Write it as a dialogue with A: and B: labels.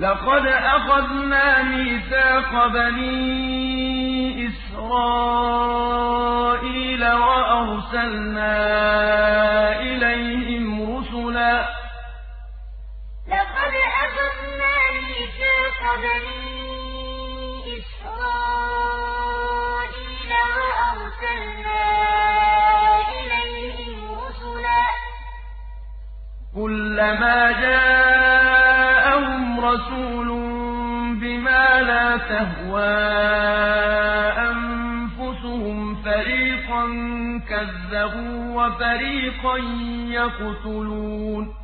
A: لقد أخذنا ميثاق بني إسرائيل وأرسلنا إليهم رسلا.
B: لقد أخذنا ميثاق بني إسرائيل وأرسلنا إليهم رسلا.
A: كلما جاءهم رسول بما لا تهوى أنفسهم فريقا كذبوا وفريقا يقتلون